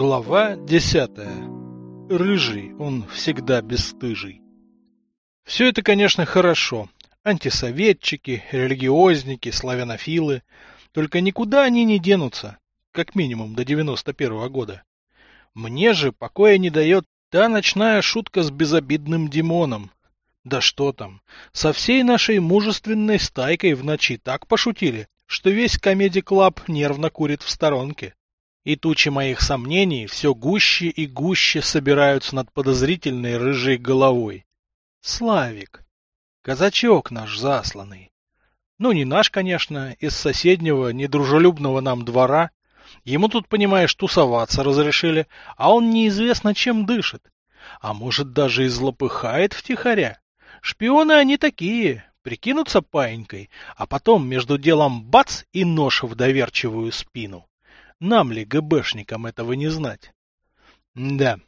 Глава десятая. Рыжий, он всегда бесстыжий. Все это, конечно, хорошо. Антисоветчики, религиозники, славянофилы. Только никуда они не денутся. Как минимум до 91-го года. Мне же покоя не дает та ночная шутка с безобидным Димоном. Да что там, со всей нашей мужественной стайкой в ночи так пошутили, что весь комеди-клаб нервно курит в сторонке. И тучи моих сомнений все гуще и гуще собираются над подозрительной рыжей головой. Славик. Казачок наш засланный. Ну, не наш, конечно, из соседнего, недружелюбного нам двора. Ему тут, понимаешь, тусоваться разрешили, а он неизвестно чем дышит. А может, даже и злопыхает втихаря. Шпионы они такие, прикинутся паинькой, а потом между делом бац и нож в доверчивую спину. Нам ли, ГБшникам, этого не знать? Да.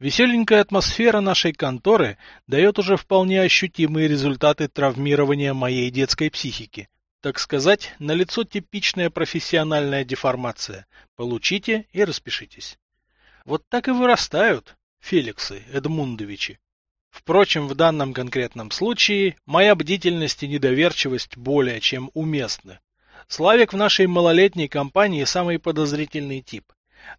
Веселенькая атмосфера нашей конторы дает уже вполне ощутимые результаты травмирования моей детской психики. Так сказать, налицо типичная профессиональная деформация. Получите и распишитесь. Вот так и вырастают Феликсы Эдмундовичи. Впрочем, в данном конкретном случае моя бдительность и недоверчивость более чем уместны. Славик в нашей малолетней компании самый подозрительный тип.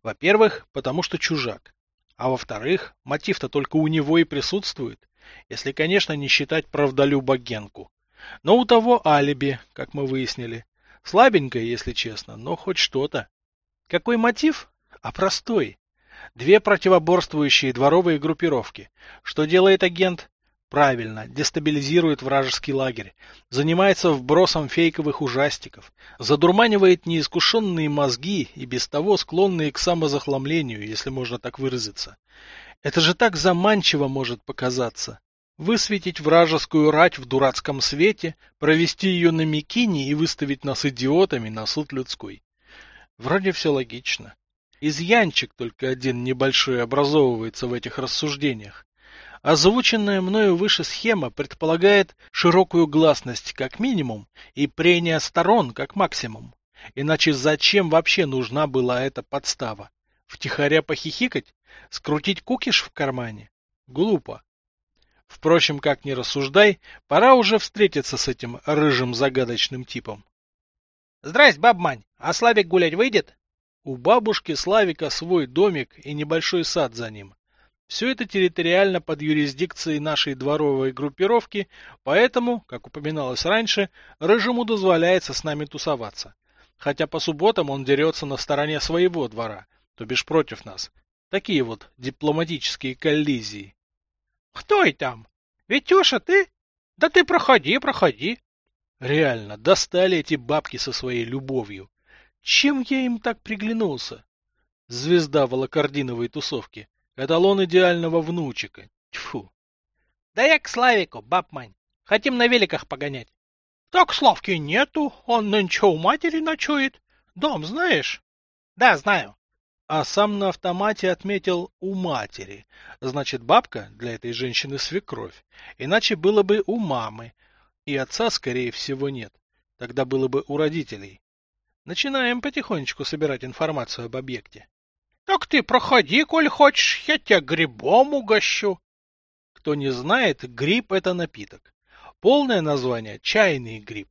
Во-первых, потому что чужак. А во-вторых, мотив-то только у него и присутствует, если, конечно, не считать правдолюба Генку. Но у того алиби, как мы выяснили. Слабенькое, если честно, но хоть что-то. Какой мотив? А простой. Две противоборствующие дворовые группировки. Что делает агент? Правильно, дестабилизирует вражеский лагерь, занимается вбросом фейковых ужастиков, задурманивает неискушенные мозги и без того склонные к самозахламлению, если можно так выразиться. Это же так заманчиво может показаться. Высветить вражескую рать в дурацком свете, провести ее на Микине и выставить нас идиотами на суд людской. Вроде все логично. Изъянчик только один небольшой образовывается в этих рассуждениях. Озвученная мною выше схема предполагает широкую гласность как минимум и прения сторон как максимум. Иначе зачем вообще нужна была эта подстава? Втихаря похихикать? Скрутить кукиш в кармане? Глупо. Впрочем, как ни рассуждай, пора уже встретиться с этим рыжим загадочным типом. — Здрасте, бабмань, а Славик гулять выйдет? У бабушки Славика свой домик и небольшой сад за ним. Все это территориально под юрисдикцией нашей дворовой группировки, поэтому, как упоминалось раньше, Рыжему дозволяется с нами тусоваться. Хотя по субботам он дерется на стороне своего двора, то бишь против нас. Такие вот дипломатические коллизии. — Кто и там? Витюша, ты? Да ты проходи, проходи. Реально, достали эти бабки со своей любовью. Чем я им так приглянулся? Звезда волокординовой тусовки. Эталон идеального внучика. Тьфу. Да я к Славику, бабмань. Хотим на великах погонять. Так Славки нету, он нынче у матери ночует. Дом знаешь? Да, знаю. А сам на автомате отметил «у матери». Значит, бабка для этой женщины свекровь. Иначе было бы «у мамы». И отца, скорее всего, нет. Тогда было бы у родителей. Начинаем потихонечку собирать информацию об объекте. Так ты проходи, коль хочешь, я тебя грибом угощу. Кто не знает, гриб это напиток. Полное название – чайный гриб.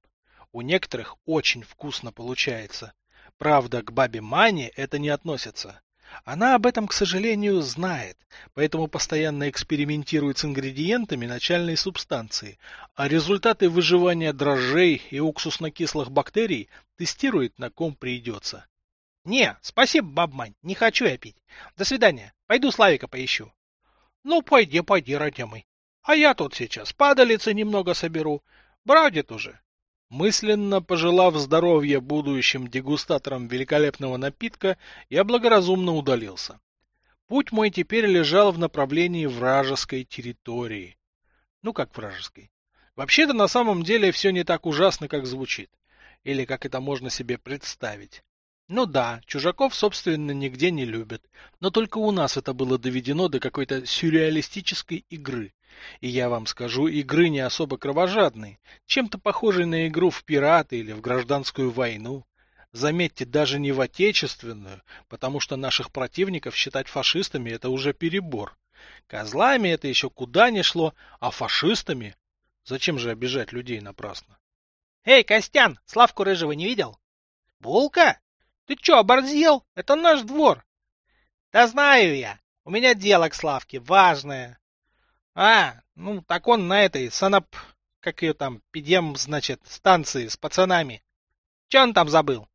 У некоторых очень вкусно получается. Правда, к бабе Мане это не относится. Она об этом, к сожалению, знает, поэтому постоянно экспериментирует с ингредиентами начальной субстанции, а результаты выживания дрожжей и уксусно-кислых бактерий тестирует на ком придется. Не, спасибо, бабмань, не хочу я пить. До свидания. Пойду Славика поищу. Ну, пойди, пойди, родимый. А я тут сейчас падалицы немного соберу. Бродит уже. Мысленно пожелав здоровья будущим дегустаторам великолепного напитка, я благоразумно удалился. Путь мой теперь лежал в направлении вражеской территории. Ну как вражеской? Вообще-то на самом деле все не так ужасно, как звучит. Или как это можно себе представить. Ну да, чужаков, собственно, нигде не любят. Но только у нас это было доведено до какой-то сюрреалистической игры. И я вам скажу, игры не особо кровожадные, чем-то похожей на игру в пираты или в гражданскую войну. Заметьте, даже не в отечественную, потому что наших противников считать фашистами это уже перебор. Козлами это еще куда ни шло, а фашистами? Зачем же обижать людей напрасно? Эй, Костян, Славку Рыжего не видел? Булка? Ты че, оборзел? Это наш двор. Да знаю я. У меня дело к Славке, важное. А, ну так он на этой санап... Как ее там, пидем, значит, станции с пацанами. Че он там забыл?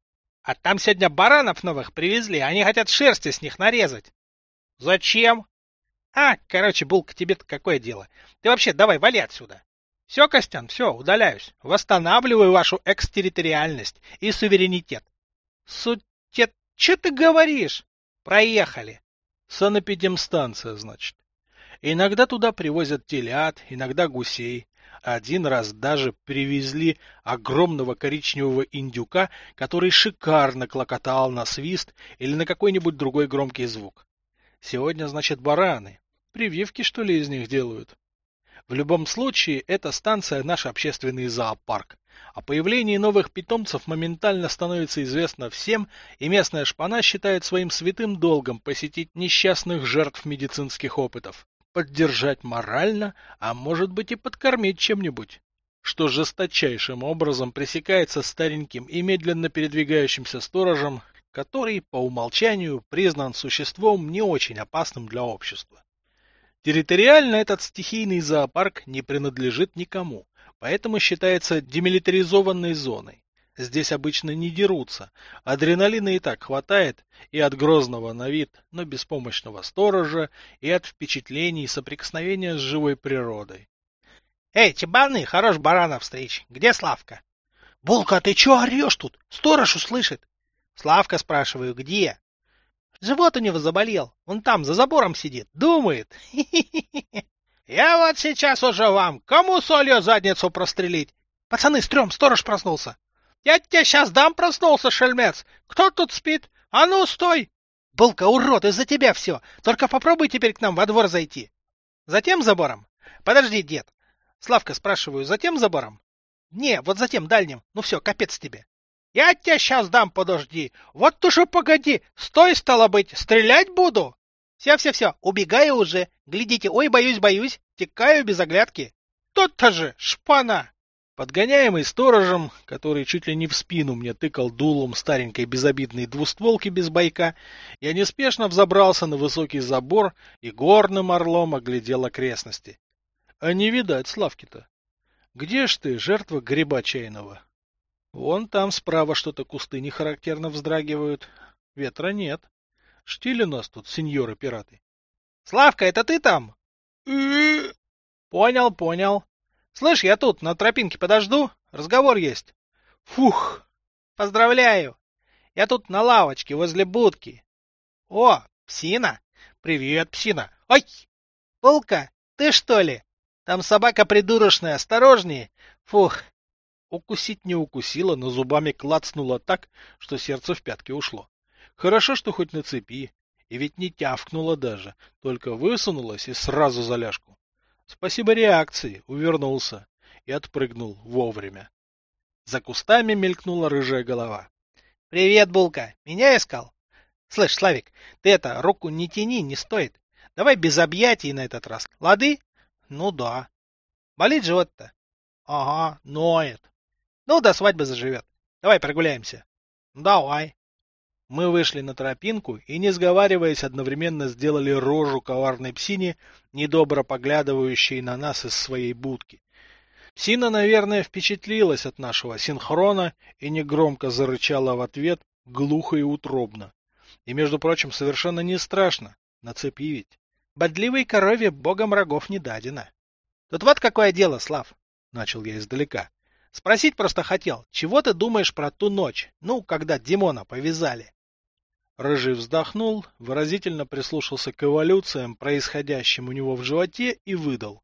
А там сегодня баранов новых привезли, они хотят шерсти с них нарезать. Зачем? А, короче, Булка, тебе-то какое дело? Ты вообще давай вали отсюда. Все, Костян, все, удаляюсь. Восстанавливаю вашу экстерриториальность и суверенитет. Сутет, что ты говоришь? Проехали. Санэпидемстанция, значит. Иногда туда привозят телят, иногда гусей. Один раз даже привезли огромного коричневого индюка, который шикарно клокотал на свист или на какой-нибудь другой громкий звук. Сегодня, значит, бараны. Прививки, что ли, из них делают? В любом случае, эта станция наш общественный зоопарк. О появлении новых питомцев моментально становится известно всем, и местная шпана считает своим святым долгом посетить несчастных жертв медицинских опытов, поддержать морально, а может быть и подкормить чем-нибудь что жесточайшим образом пресекается стареньким и медленно передвигающимся сторожем, который по умолчанию признан существом не очень опасным для общества. Территориально этот стихийный зоопарк не принадлежит никому, поэтому считается демилитаризованной зоной. Здесь обычно не дерутся, адреналина и так хватает и от грозного на вид, но беспомощного сторожа, и от впечатлений соприкосновения с живой природой. Эй, чебаны, хорош барана встреч. Где Славка? Булка, ты чё орешь тут? Сторож услышит. Славка, спрашиваю, где? Живот у него заболел. Он там, за забором сидит. Думает. Я вот сейчас уже вам. Кому солью задницу прострелить? Пацаны, стрём, сторож проснулся. Я тебе сейчас дам проснулся, шельмец. Кто тут спит? А ну, стой! Булка, урод, из-за тебя все. Только попробуй теперь к нам во двор зайти. Затем забором? Подожди, дед. Славка, спрашиваю, затем забором? Не, вот затем дальним. Ну все, капец тебе. Я тебя сейчас дам, подожди. Вот уже погоди. Стой, стало быть, стрелять буду. Все-все-все, убегаю уже. Глядите, ой, боюсь-боюсь. Текаю без оглядки. Тот-то же, шпана. Подгоняемый сторожем, который чуть ли не в спину мне тыкал дулом старенькой безобидной двустволки без байка, я неспешно взобрался на высокий забор и горным орлом оглядел окрестности. А не видать Славки-то. Где ж ты, жертва гриба чайного? Вон там справа что-то кусты нехарактерно вздрагивают. Ветра нет. Штили нас тут, сеньоры-пираты. — Славка, это ты там? — Понял, понял. Слышь, я тут, на тропинке подожду. Разговор есть. — Фух! Поздравляю! Я тут на лавочке возле будки. — О, псина! Привет, псина! Ой! Пулка, ты что ли? Там собака придурочная, осторожнее! Фух, Укусить не укусила, но зубами клацнула так, что сердце в пятки ушло. Хорошо, что хоть на цепи. И ведь не тявкнула даже, только высунулась и сразу за ляжку. Спасибо реакции, увернулся и отпрыгнул вовремя. За кустами мелькнула рыжая голова. — Привет, Булка. Меня искал? Слышь, Славик, ты это, руку не тяни, не стоит. Давай без объятий на этот раз. Лады? Ну да. Болит живот-то? Ага, ноет. Ну, до свадьбы заживет. Давай прогуляемся. Давай. Мы вышли на тропинку и, не сговариваясь, одновременно сделали рожу коварной псине, недобро поглядывающей на нас из своей будки. Псина, наверное, впечатлилась от нашего синхрона и негромко зарычала в ответ, глухо и утробно. И, между прочим, совершенно не страшно. На цепи ведь. Бодливой корове богом рогов не дадено. Тут вот какое дело, Слав, — начал я издалека. Спросить просто хотел, чего ты думаешь про ту ночь, ну, когда Димона повязали? Рыжий вздохнул, выразительно прислушался к эволюциям, происходящим у него в животе, и выдал.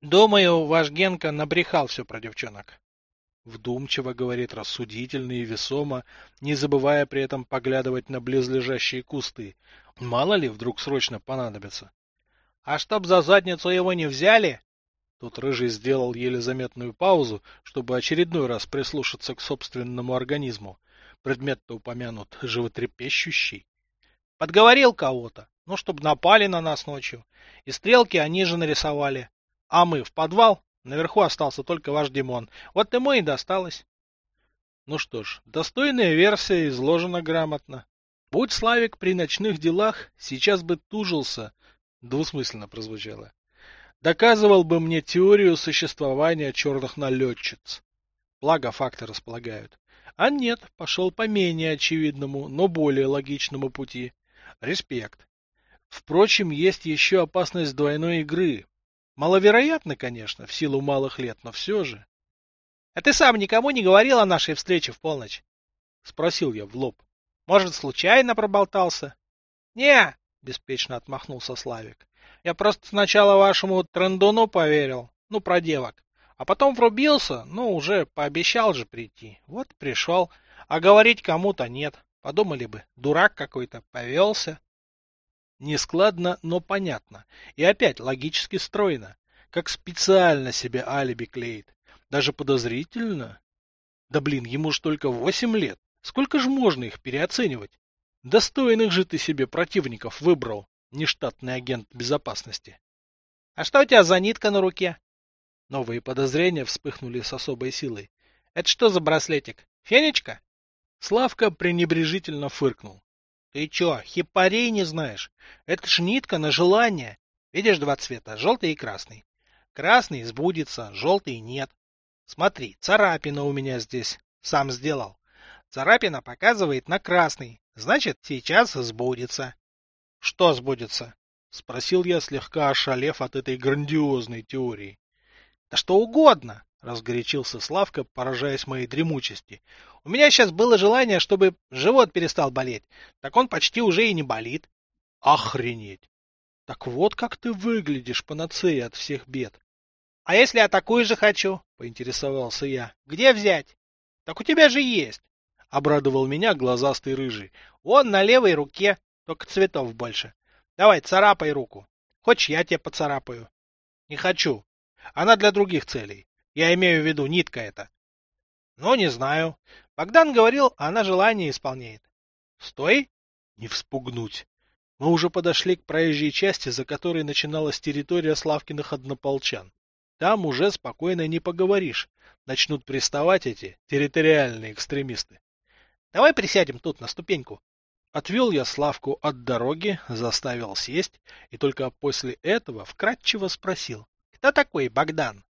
Думаю, ваш Генка набрехал все про девчонок. Вдумчиво говорит, рассудительно и весомо, не забывая при этом поглядывать на близлежащие кусты. Мало ли, вдруг срочно понадобится. — А чтоб за задницу его не взяли, Тут Рыжий сделал еле заметную паузу, чтобы очередной раз прислушаться к собственному организму. Предмет-то упомянут животрепещущий. Подговорил кого-то, ну, чтобы напали на нас ночью. И стрелки они же нарисовали. А мы в подвал, наверху остался только ваш Димон. Вот ему и досталось. Ну что ж, достойная версия изложена грамотно. Будь Славик при ночных делах, сейчас бы тужился, двусмысленно прозвучало. Доказывал бы мне теорию существования черных налетчиц. Благо факты располагают. А нет, пошел по менее очевидному, но более логичному пути. Респект. Впрочем, есть еще опасность двойной игры. Маловероятно, конечно, в силу малых лет, но все же. — А ты сам никому не говорил о нашей встрече в полночь? — спросил я в лоб. — Может, случайно проболтался? — Не, — беспечно отмахнулся Славик. — Я просто сначала вашему трендону поверил, ну, про девок. А потом врубился, ну, уже пообещал же прийти. Вот пришел. А говорить кому-то нет. Подумали бы, дурак какой-то, повелся. Нескладно, но понятно. И опять логически стройно. Как специально себе алиби клеит. Даже подозрительно. Да блин, ему ж только восемь лет. Сколько же можно их переоценивать? Достойных же ты себе противников выбрал, нештатный агент безопасности. — А что у тебя за нитка на руке? Новые подозрения вспыхнули с особой силой. — Это что за браслетик? Фенечка? Славка пренебрежительно фыркнул. — Ты чё, хипарей не знаешь? Это ж нитка на желание. Видишь два цвета, желтый и красный. Красный сбудется, желтый нет. Смотри, царапина у меня здесь. Сам сделал. Царапина показывает на красный. Значит, сейчас сбудется. — Что сбудется? — спросил я, слегка ошалев от этой грандиозной теории. Да что угодно, разгорячился Славка, поражаясь моей дремучести. У меня сейчас было желание, чтобы живот перестал болеть. Так он почти уже и не болит. Охренеть! Так вот как ты выглядишь, панацея от всех бед. А если я такую же хочу? Поинтересовался я. Где взять? Так у тебя же есть. Обрадовал меня глазастый рыжий. Он на левой руке, только цветов больше. Давай, царапай руку. Хочешь, я тебе поцарапаю? Не хочу. Она для других целей. Я имею в виду нитка эта. Ну, не знаю. Богдан говорил, она желание исполняет. Стой! Не вспугнуть. Мы уже подошли к проезжей части, за которой начиналась территория Славкиных однополчан. Там уже спокойно не поговоришь. Начнут приставать эти территориальные экстремисты. Давай присядем тут на ступеньку. Отвел я Славку от дороги, заставил сесть, и только после этого вкратчиво спросил. Кто такой Богдан?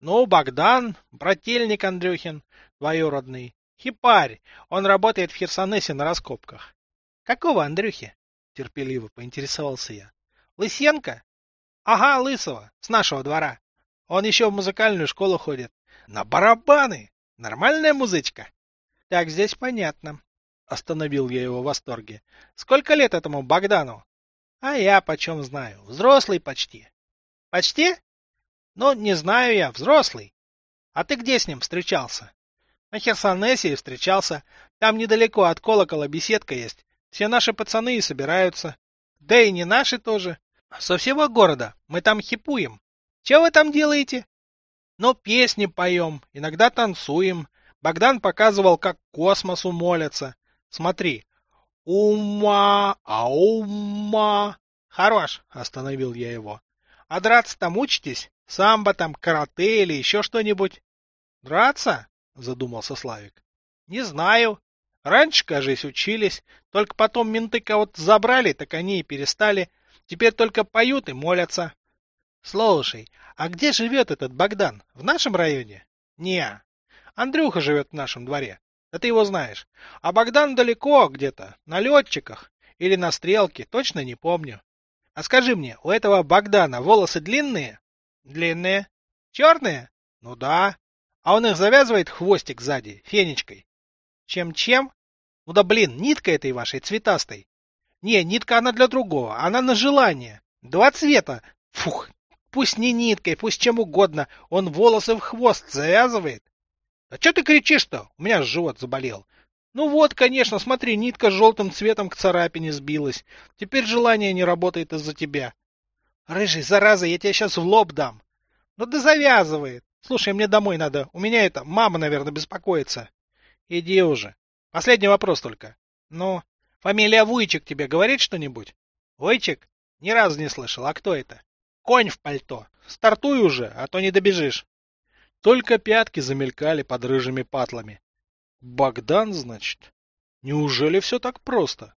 Ну, Богдан, брательник Андрюхин, двоюродный. Хипарь, он работает в Херсонесе на раскопках. Какого Андрюхи? Терпеливо поинтересовался я. Лысенко? Ага, Лысого, с нашего двора. Он еще в музыкальную школу ходит. На барабаны! Нормальная музычка. Так, здесь понятно. Остановил я его в восторге. Сколько лет этому Богдану? А я почем знаю. Взрослый почти. Почти? Ну, не знаю я, взрослый. А ты где с ним встречался? На Херсонесе встречался. Там недалеко от колокола беседка есть. Все наши пацаны и собираются. Да и не наши тоже. Со всего города. Мы там хипуем. Че вы там делаете? Ну, песни поем, иногда танцуем. Богдан показывал, как космосу молятся. Смотри. Ума, аума. Хорош, остановил я его. А драться там учитесь? Самбо там, карате или еще что-нибудь? Драться? Задумался Славик. Не знаю. Раньше, кажется, учились. Только потом менты кого-то забрали, так они и перестали. Теперь только поют и молятся. Слушай, а где живет этот Богдан? В нашем районе? Не. Андрюха живет в нашем дворе. Да ты его знаешь. А Богдан далеко где-то, на летчиках. Или на стрелке, точно не помню. А скажи мне, у этого Богдана волосы длинные? Длинные. Черные? Ну да. А он их завязывает хвостик сзади, фенечкой. Чем-чем? Ну да блин, нитка этой вашей цветастой. Не, нитка она для другого, она на желание. Два цвета. Фух, пусть не ниткой, пусть чем угодно, он волосы в хвост завязывает. «А что ты кричишь-то? У меня живот заболел». «Ну вот, конечно, смотри, нитка с желтым цветом к царапине сбилась. Теперь желание не работает из-за тебя». «Рыжий, зараза, я тебя сейчас в лоб дам». «Ну да завязывает. Слушай, мне домой надо. У меня это, мама, наверное, беспокоится». «Иди уже. Последний вопрос только. Ну, фамилия Вуйчик тебе говорит что-нибудь?» «Вуйчик? Ни разу не слышал. А кто это?» «Конь в пальто. Стартуй уже, а то не добежишь». Только пятки замелькали под рыжими патлами. Богдан, значит? Неужели все так просто?